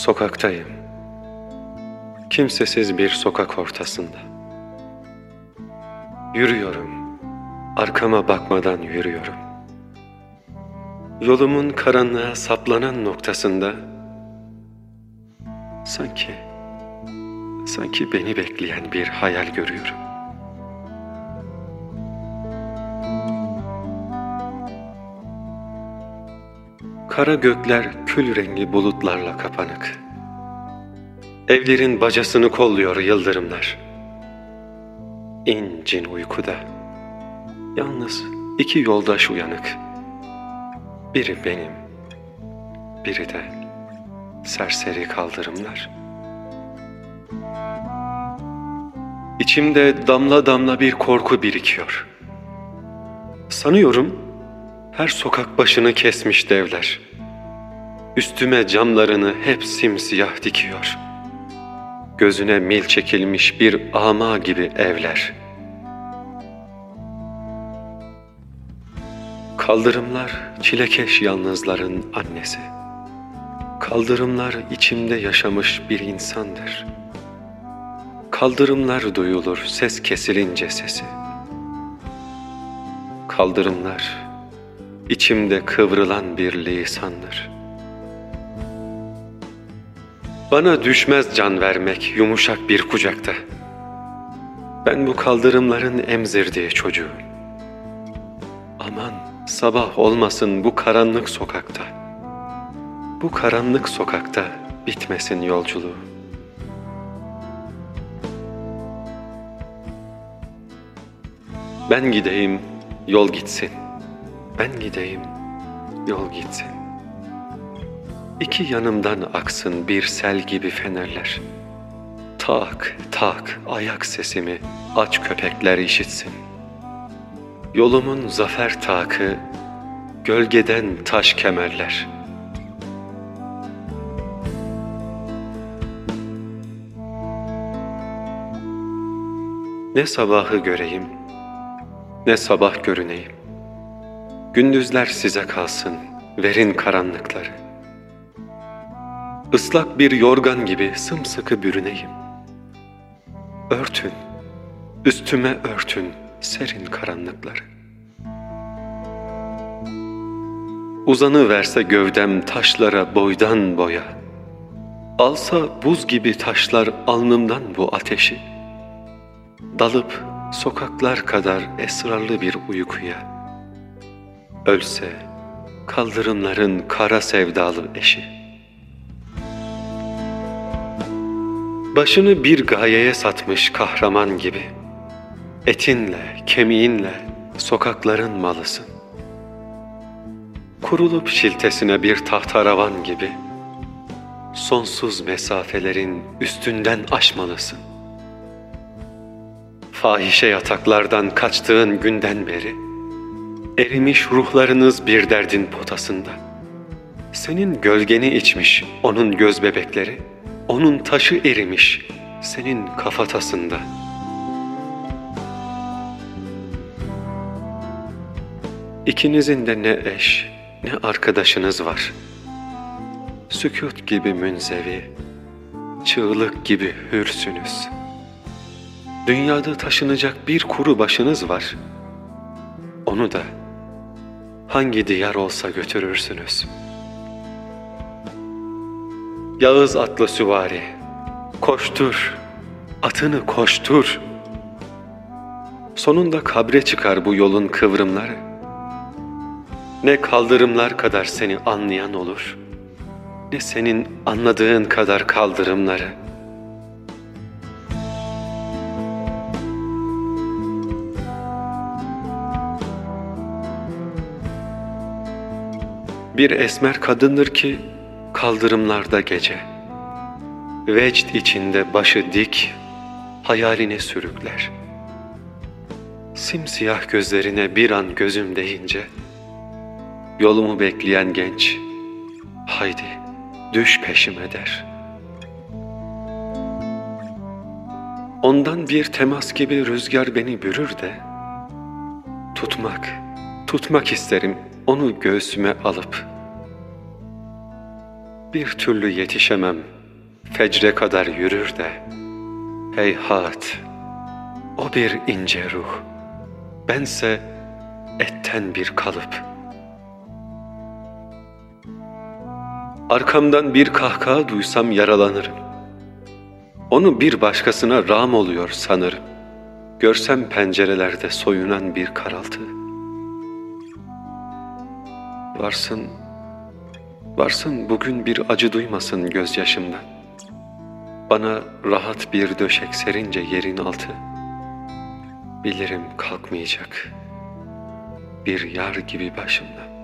Sokaktayım. Kimsesiz bir sokak ortasında. Yürüyorum. Arkama bakmadan yürüyorum. Yolumun karanlığa saplanan noktasında sanki sanki beni bekleyen bir hayal görüyorum. Kara gökler kül rengi bulutlarla kapanık. Evlerin bacasını kolluyor yıldırımlar. İncin uykuda. Yalnız iki yoldaş uyanık. Biri benim, biri de serseri kaldırımlar. İçimde damla damla bir korku birikiyor. Sanıyorum her sokak başını kesmiş devler. Üstüme camlarını hep simsiyah dikiyor. Gözüne mil çekilmiş bir ama gibi evler. Kaldırımlar çilekeş yalnızların annesi. Kaldırımlar içimde yaşamış bir insandır. Kaldırımlar duyulur ses kesilince sesi. Kaldırımlar içimde kıvrılan bir lisandır. Bana düşmez can vermek yumuşak bir kucakta. Ben bu kaldırımların emzirdiği çocuğum. Aman sabah olmasın bu karanlık sokakta. Bu karanlık sokakta bitmesin yolculuğu. Ben gideyim, yol gitsin. Ben gideyim, yol gitsin. İki yanımdan aksın bir sel gibi fenerler. Tak tak ayak sesimi aç köpekler işitsin. Yolumun zafer takı, gölgeden taş kemerler. Ne sabahı göreyim, ne sabah görüneyim. Gündüzler size kalsın, verin karanlıkları. Islak bir yorgan gibi sımsıkı bürüneyim. Örtün, üstüme örtün serin karanlıkları. Uzanı verse gövdem taşlara boydan boya. Alsa buz gibi taşlar alnımdan bu ateşi. Dalıp sokaklar kadar esrarlı bir uykuya. Ölse kaldırımların kara sevdalı eşi. Başını bir gayeye satmış kahraman gibi. Etinle, kemiğinle sokakların malısın. Kurulup şiltesine bir tahtaravan gibi. Sonsuz mesafelerin üstünden aşmalısın. Fahişe yataklardan kaçtığın günden beri, Erimiş ruhlarınız bir derdin potasında. Senin gölgeni içmiş onun göz bebekleri, onun taşı erimiş senin kafatasında. İkinizin de ne eş ne arkadaşınız var. Sükut gibi münzevi, çığlık gibi hürsünüz. Dünyada taşınacak bir kuru başınız var. Onu da hangi diyar olsa götürürsünüz. Yağız atlı süvari, koştur, atını koştur. Sonunda kabre çıkar bu yolun kıvrımları. Ne kaldırımlar kadar seni anlayan olur, ne senin anladığın kadar kaldırımları.'' Bir esmer kadındır ki kaldırımlarda gece. Vecd içinde başı dik, hayaline sürükler. Simsiyah gözlerine bir an gözüm deyince, yolumu bekleyen genç, haydi düş peşime der. Ondan bir temas gibi rüzgar beni bürür de, tutmak, tutmak isterim onu göğsüme alıp Bir türlü yetişemem, fecre kadar yürür de. Heyhat, o bir ince ruh, bense etten bir kalıp. Arkamdan bir kahkaha duysam yaralanırım. Onu bir başkasına ram oluyor sanırım. Görsem pencerelerde soyunan bir karaltı. Varsın, varsın bugün bir acı duymasın gözyaşımdan. Bana rahat bir döşek serince yerin altı. Bilirim kalkmayacak. Bir yar gibi başımda.